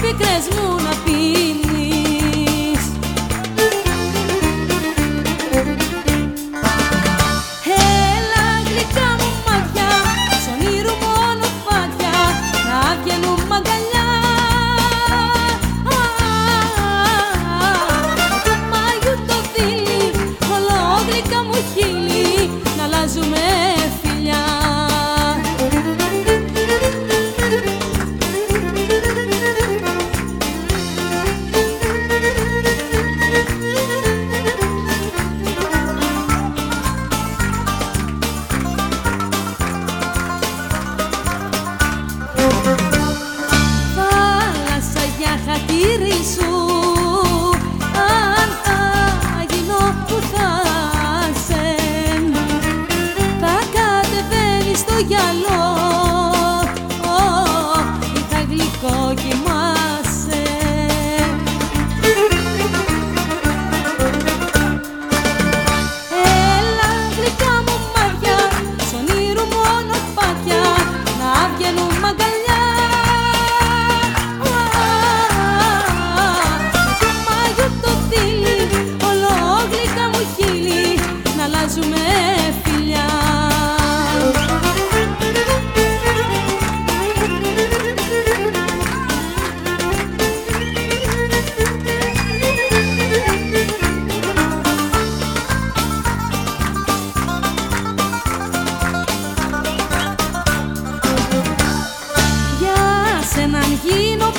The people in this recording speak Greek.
fique mesmo γίνω